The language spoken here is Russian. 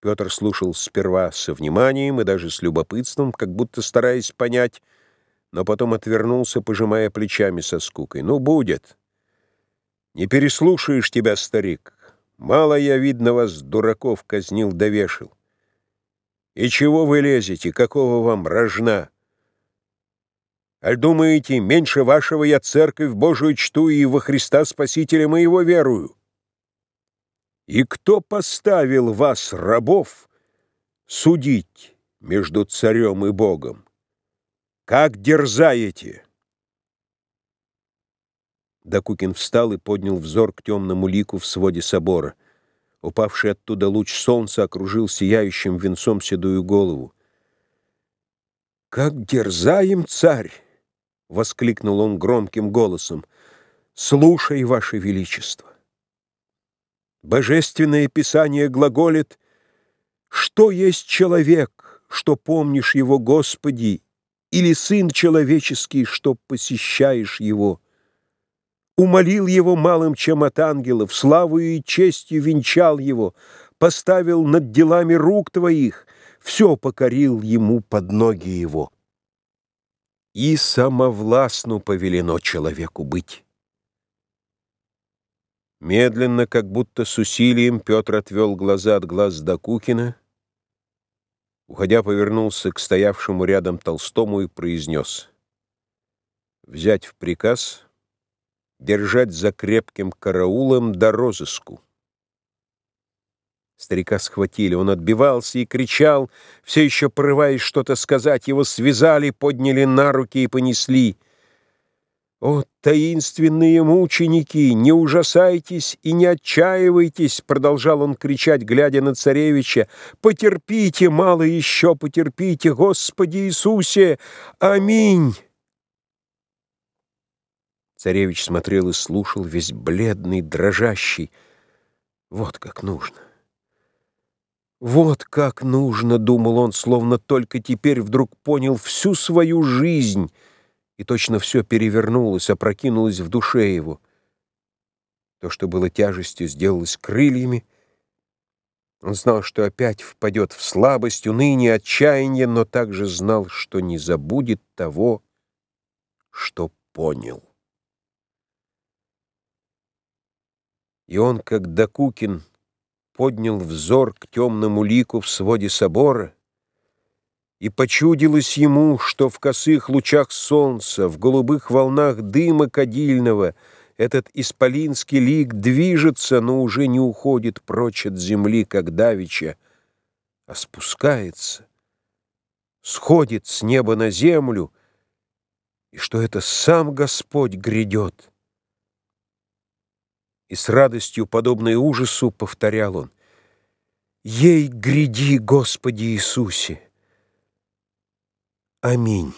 Петр слушал сперва со вниманием и даже с любопытством, как будто стараясь понять, но потом отвернулся, пожимая плечами со скукой. «Ну, будет. Не переслушаешь тебя, старик. Мало я, видно, вас, дураков, казнил довешил. И чего вы лезете? Какого вам рожна? Аль думаете, меньше вашего я церковь Божию чту и во Христа Спасителя моего верую? И кто поставил вас, рабов, судить между царем и Богом? Как дерзаете?» Докукин встал и поднял взор к темному лику в своде собора. Упавший оттуда луч солнца окружил сияющим венцом седую голову. «Как дерзаем, царь!» — воскликнул он громким голосом. «Слушай, Ваше Величество!» Божественное Писание глаголит, «Что есть человек, что помнишь его, Господи, или сын человеческий, что посещаешь его?» Умолил его малым, чем от ангелов, славою и честью венчал его, поставил над делами рук твоих, все покорил ему под ноги его. И самовластну повелено человеку быть. Медленно, как будто с усилием, Петр отвел глаза от глаз Докукина, уходя, повернулся к стоявшему рядом Толстому и произнес «Взять в приказ, держать за крепким караулом до розыску». Старика схватили, он отбивался и кричал, все еще порываясь что-то сказать, его связали, подняли на руки и понесли — «О, таинственные мученики, не ужасайтесь и не отчаивайтесь!» Продолжал он кричать, глядя на царевича. «Потерпите, мало еще потерпите, Господи Иисусе! Аминь!» Царевич смотрел и слушал, весь бледный, дрожащий. «Вот как нужно!» «Вот как нужно!» — думал он, словно только теперь вдруг понял всю свою жизнь — и точно все перевернулось, опрокинулось в душе его. То, что было тяжестью, сделалось крыльями. Он знал, что опять впадет в слабость, уныние, отчаяние, но также знал, что не забудет того, что понял. И он, как Докукин, поднял взор к темному лику в своде собора, и почудилось ему, что в косых лучах солнца, в голубых волнах дыма кадильного этот исполинский лик движется, но уже не уходит прочь от земли, как давеча, а спускается, сходит с неба на землю, и что это сам Господь грядет. И с радостью, подобной ужасу, повторял он, «Ей гряди, Господи Иисусе!» Аминь.